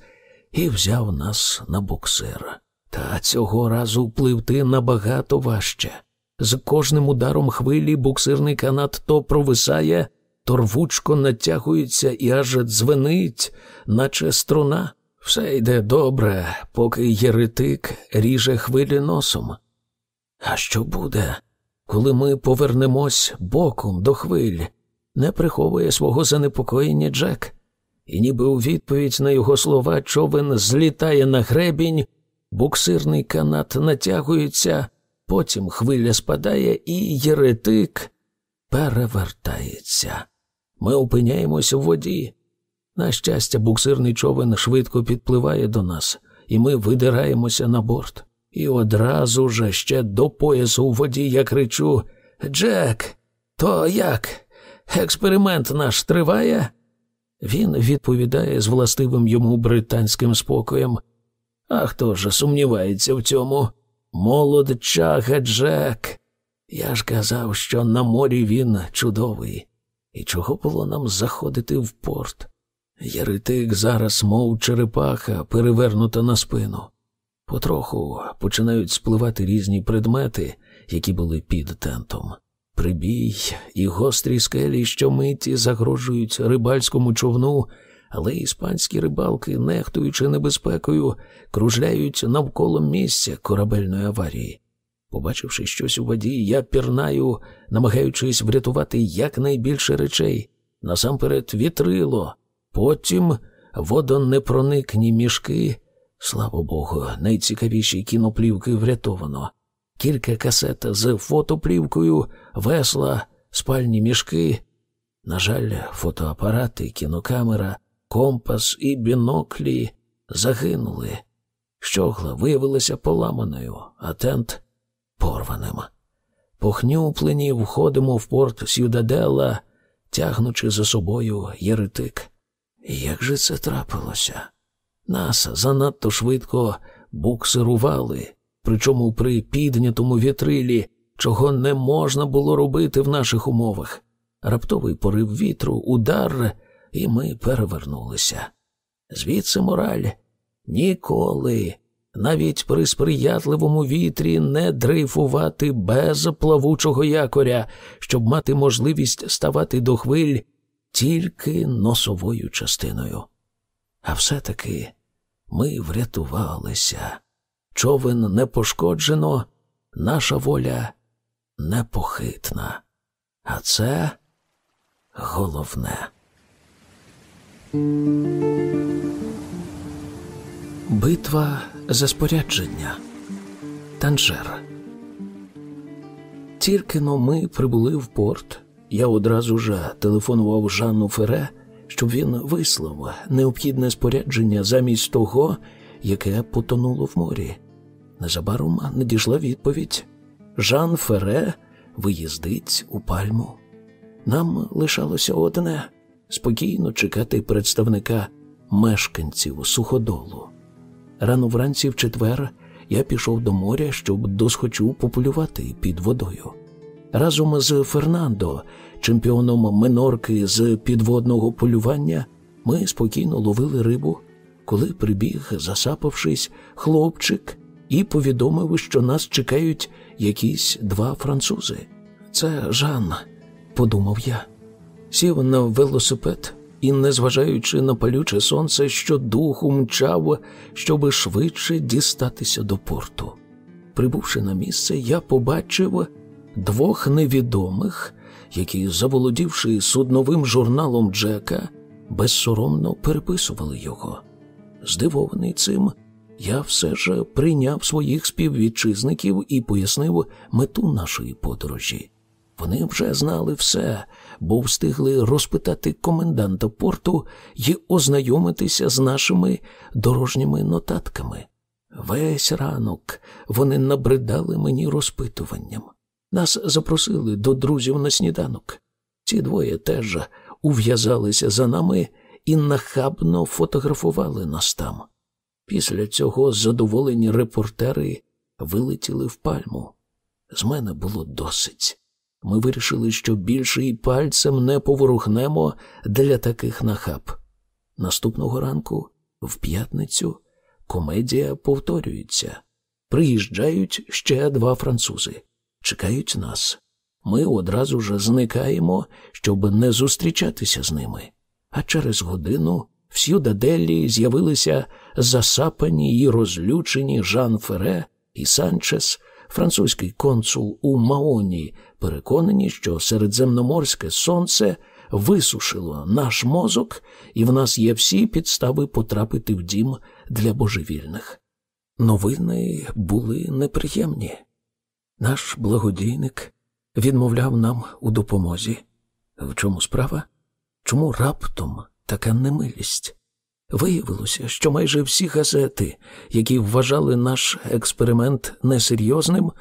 і взяв нас на буксир. Та цього разу пливти набагато важче. З кожним ударом хвилі буксирний канат то провисає, то рвучко натягується і аж дзвенить, наче струна. Все йде добре, поки єретик ріже хвилі носом. А що буде, коли ми повернемось боком до хвиль? Не приховує свого занепокоєння Джек, і ніби у відповідь на його слова човен злітає на гребінь, буксирний канат натягується, потім хвиля спадає, і єретик перевертається. Ми опиняємось у воді. На щастя, буксирний човен швидко підпливає до нас, і ми видираємося на борт. І одразу же ще до поясу у воді я кричу Джек, то як? Експеримент наш триває? Він відповідає з властивим йому британським спокоєм. А хто ж сумнівається в цьому? Молодчага Джек. Я ж казав, що на морі він чудовий. І чого було нам заходити в порт? Єритик зараз, мов черепаха, перевернута на спину. Потроху починають спливати різні предмети, які були під тентом. Прибій і гострі скелі, що миті загрожують рибальському човну, але іспанські рибалки, нехтуючи небезпекою, кружляють навколо місця корабельної аварії. Побачивши щось у воді, я пірнаю, намагаючись врятувати якнайбільше речей, насамперед вітрило, потім водонепроникні мішки. Слава Богу, найцікавіші кіноплівки врятовано. Кілька касет з фотоплівкою, весла, спальні мішки. На жаль, фотоапарати, кінокамера, компас і біноклі загинули. Щогла виявилася поламаною, а тент порваним. Похнюплені входимо в порт Сюдадела, тягнучи за собою єретик. Як же це трапилося? Нас занадто швидко буксирували, причому при піднятому вітрилі, чого не можна було робити в наших умовах. Раптовий порив вітру, удар, і ми перевернулися. Звідси мораль ніколи навіть при сприятливому вітрі не дрейфувати без плавучого якоря, щоб мати можливість ставати до хвиль тільки носовою частиною. А все-таки ми врятувалися. Човен не пошкоджено, наша воля непохитна. А це головне. Битва за спорядження. Танжер. Тільки но ми прибули в порт. Я одразу ж телефонував Жанну Фере, щоб він вислав необхідне спорядження замість того, яке потонуло в морі. Незабаром надійшла відповідь: Жан Фере виїздить у пальму. Нам лишалося одне спокійно чекати представника мешканців суходолу. Рано вранці в четвер я пішов до моря, щоб досхочу пополювати під водою. Разом з Фернандо, чемпіоном минорки з підводного полювання, ми спокійно ловили рибу, коли прибіг, засапавшись, хлопчик і повідомив, що нас чекають якісь два французи. Це Жан, подумав я, сів на велосипед і, незважаючи на палюче сонце, що духу мчав, щоби швидше дістатися до порту. Прибувши на місце, я побачив двох невідомих, які, заволодівши судновим журналом Джека, безсоромно переписували його. Здивований цим, я все ж прийняв своїх співвітчизників і пояснив мету нашої подорожі. Вони вже знали все, бо встигли розпитати коменданта порту і ознайомитися з нашими дорожніми нотатками. Весь ранок вони набридали мені розпитуванням. Нас запросили до друзів на сніданок. Ці двоє теж ув'язалися за нами і нахабно фотографували нас там. Після цього задоволені репортери вилетіли в пальму. З мене було досить. Ми вирішили, що більше і пальцем не поворухнемо для таких нахаб. Наступного ранку, в п'ятницю, комедія повторюється. Приїжджають ще два французи, чекають нас. Ми одразу ж зникаємо, щоб не зустрічатися з ними. А через годину в Сюдаделі з'явилися засапані і розлючені Жан Фере і Санчес, французький консул у Маоні, переконані, що середземноморське сонце висушило наш мозок, і в нас є всі підстави потрапити в дім для божевільних. Новини були неприємні. Наш благодійник відмовляв нам у допомозі. В чому справа? Чому раптом така немилість? Виявилося, що майже всі газети, які вважали наш експеримент несерйозним,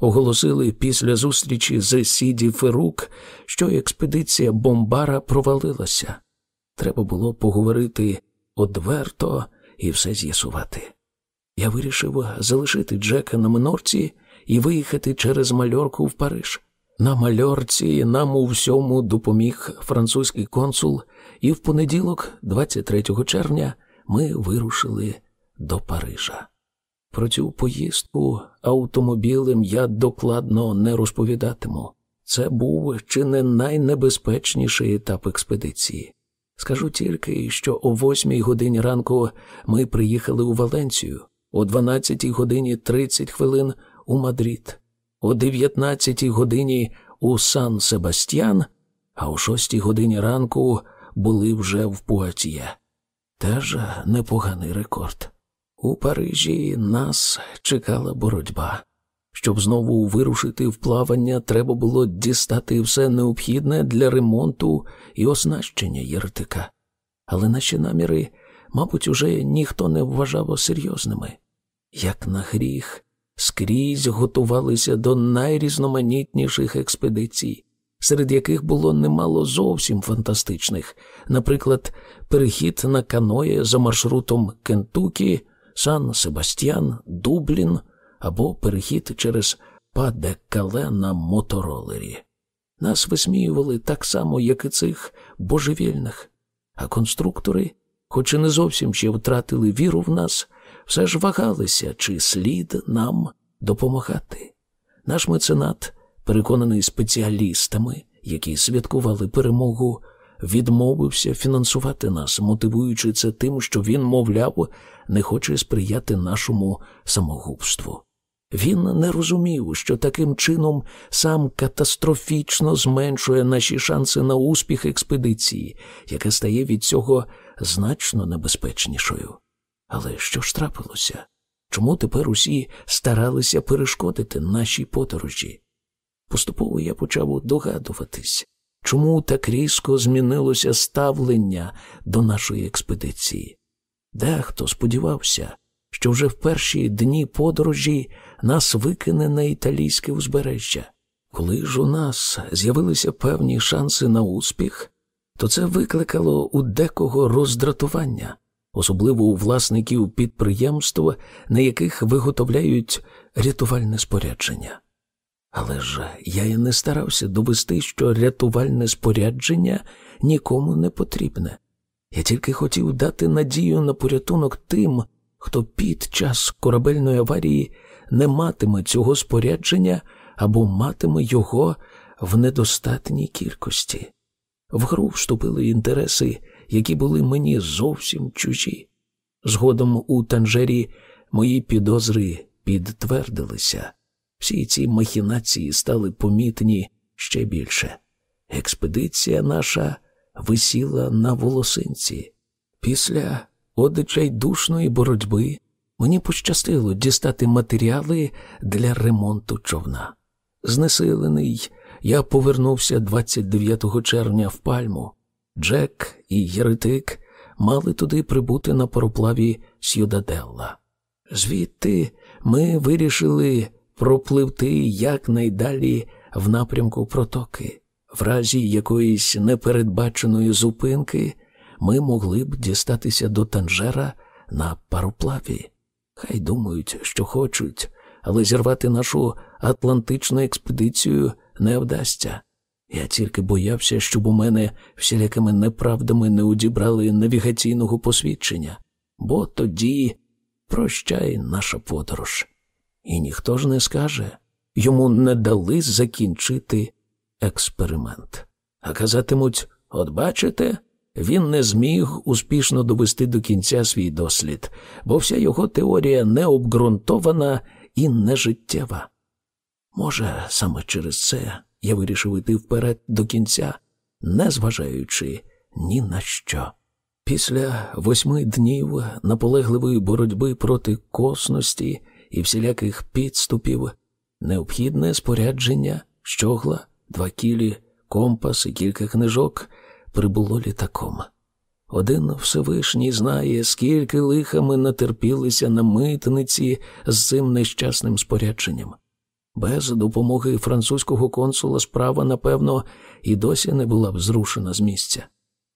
оголосили після зустрічі з Сіді Ферук, що експедиція Бомбара провалилася. Треба було поговорити одверто і все з'ясувати. Я вирішив залишити Джека на минорці і виїхати через мальорку в Париж. На мальорці нам у всьому допоміг французький консул, і в понеділок, 23 червня, ми вирушили до Парижа. Про цю поїздку автомобілем я докладно не розповідатиму. Це був чи не найнебезпечніший етап експедиції. Скажу тільки, що о восьмій годині ранку ми приїхали у Валенцію, о 12 годині 30 хвилин у Мадрид, о 19 годині у Сан Себастьян, а о 6 годині ранку були вже в Пуатьє. Теж непоганий рекорд. У Парижі нас чекала боротьба. Щоб знову вирушити в плавання, треба було дістати все необхідне для ремонту і оснащення єртика. Але наші наміри, мабуть, уже ніхто не вважав серйозними. Як на гріх, скрізь готувалися до найрізноманітніших експедицій, серед яких було немало зовсім фантастичних, наприклад, перехід на каноє за маршрутом Кентукі, Сан Себастьян, Дублін або перехід через Паде-Кале на моторолері. Нас висміювали так само, як і цих божевільних, а конструктори, хоч і не зовсім ще втратили віру в нас, все ж вагалися, чи слід нам допомагати. Наш меценат, переконаний спеціалістами, які святкували перемогу, відмовився фінансувати нас, мотивуючи це тим, що він, мовляв, не хоче сприяти нашому самогубству. Він не розумів, що таким чином сам катастрофічно зменшує наші шанси на успіх експедиції, яка стає від цього значно небезпечнішою. Але що ж трапилося? Чому тепер усі старалися перешкодити нашій подорожі? Поступово я почав догадуватись, чому так різко змінилося ставлення до нашої експедиції. Дехто сподівався, що вже в перші дні подорожі нас викине на італійське узбережжя. Коли ж у нас з'явилися певні шанси на успіх, то це викликало у декого роздратування особливо у власників підприємств, на яких виготовляють рятувальне спорядження. Але ж я і не старався довести, що рятувальне спорядження нікому не потрібне. Я тільки хотів дати надію на порятунок тим, хто під час корабельної аварії не матиме цього спорядження або матиме його в недостатній кількості. В гру вступили інтереси які були мені зовсім чужі. Згодом у Танжері мої підозри підтвердилися. Всі ці махінації стали помітні ще більше. Експедиція наша висіла на волосинці. Після одичайдушної боротьби мені пощастило дістати матеріали для ремонту човна. Знесилений, я повернувся 29 червня в пальму, Джек і Єретик мали туди прибути на пароплаві Сюдаделла. Звідти ми вирішили пропливти якнайдалі в напрямку протоки. В разі якоїсь непередбаченої зупинки ми могли б дістатися до Танжера на пароплаві. Хай думають, що хочуть, але зірвати нашу атлантичну експедицію не вдасться. Я тільки боявся, щоб у мене всілякими неправдами не одібрали навігаційного посвідчення, бо тоді прощай наша подорож. І ніхто ж не скаже, йому не дали закінчити експеримент. А казатимуть: от бачите, він не зміг успішно довести до кінця свій дослід, бо вся його теорія необґрунтована і нежиттєва. Може, саме через це я вирішив іти вперед до кінця, не зважаючи ні на що. Після восьми днів наполегливої боротьби проти косності і всіляких підступів, необхідне спорядження, щогла, два кілі, компас і кілька книжок прибуло літаком. Один Всевишній знає, скільки лиха ми натерпілися на митниці з цим нещасним спорядженням. Без допомоги французького консула справа, напевно, і досі не була б зрушена з місця.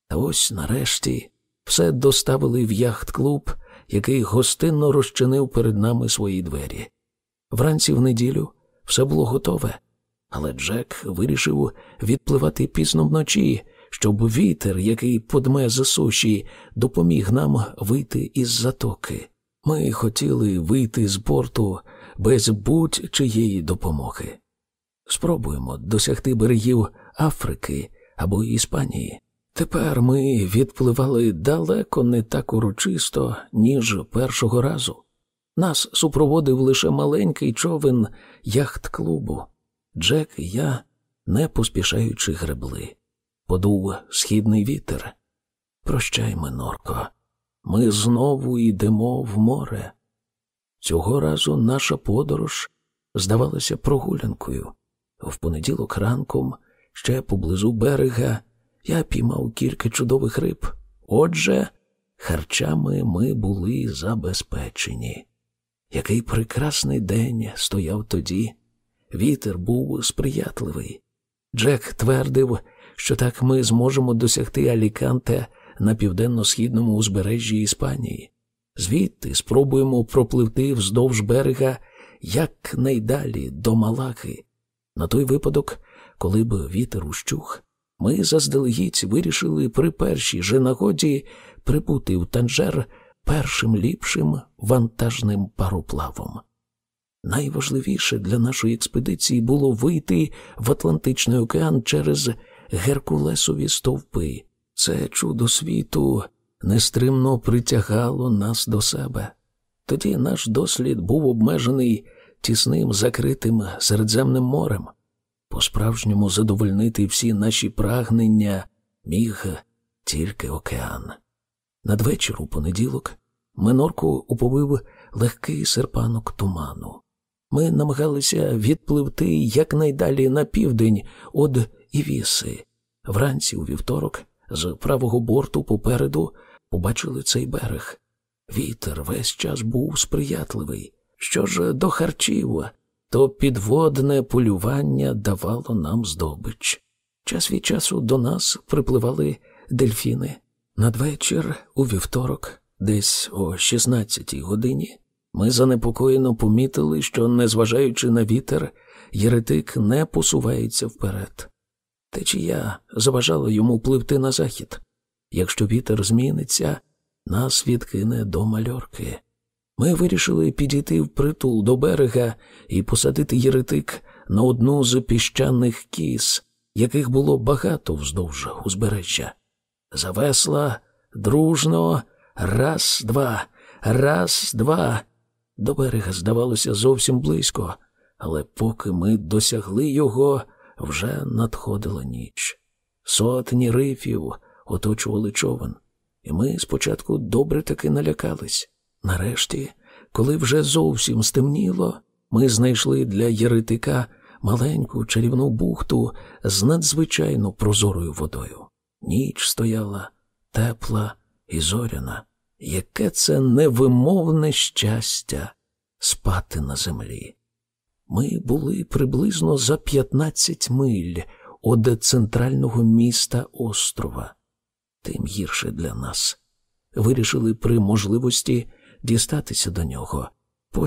Та ось нарешті все доставили в яхт-клуб, який гостинно розчинив перед нами свої двері. Вранці в неділю все було готове, але Джек вирішив відпливати пізно вночі, щоб вітер, який подме за суші, допоміг нам вийти із затоки. Ми хотіли вийти з борту без будь-чиєї допомоги. Спробуємо досягти берегів Африки або Іспанії. Тепер ми відпливали далеко не так урочисто, ніж першого разу. Нас супроводив лише маленький човен яхт-клубу. Джек і я, не поспішаючи гребли. Подув східний вітер. Прощай, Минорко, ми знову йдемо в море. Цього разу наша подорож здавалася прогулянкою. В понеділок ранком, ще поблизу берега, я піймав кілька чудових риб. Отже, харчами ми були забезпечені. Який прекрасний день стояв тоді. Вітер був сприятливий. Джек твердив, що так ми зможемо досягти Аліканте на південно-східному узбережжі Іспанії. Звідти спробуємо пропливти вздовж берега якнайдалі до Малахи. На той випадок, коли б вітер ущух, ми заздалегідь вирішили при першій же нагоді прибути в Танжер першим ліпшим вантажним пароплавом. Найважливіше для нашої експедиції було вийти в Атлантичний океан через Геркулесові стовпи. Це чудо світу нестримно притягало нас до себе. Тоді наш дослід був обмежений тісним закритим Середземним морем. По справжньому задовольнити всі наші прагнення міг тільки океан. Надвечір у понеділок Минорку уповив легкий серпанок туману. Ми намагалися відпливти якнайдалі на південь од Івіси. Вранці у вівторок, з правого борту попереду, побачили цей берег. Вітер весь час був сприятливий. Що ж до харчів, то підводне полювання давало нам здобич. Час від часу до нас припливали дельфіни. Надвечір, у вівторок, десь о 16-й годині, ми занепокоєно помітили, що, незважаючи на вітер, єретик не посувається вперед. Течія заважала йому пливти на захід. Якщо вітер зміниться, нас відкине до мальорки. Ми вирішили підійти в притул до берега і посадити єретик на одну з піщаних кіз, яких було багато вздовж узбережжя. Завесла дружно, раз, два, раз, два. До берега здавалося зовсім близько, але поки ми досягли його, вже надходила ніч. Сотні рифів оточували човен, і ми спочатку добре таки налякались. Нарешті, коли вже зовсім стемніло, ми знайшли для єретика маленьку чарівну бухту з надзвичайно прозорою водою. Ніч стояла тепла і зоряна. Яке це невимовне щастя спати на землі. Ми були приблизно за 15 миль від центрального міста острова. Тим гірше для нас. Вирішили при можливості дістатися до нього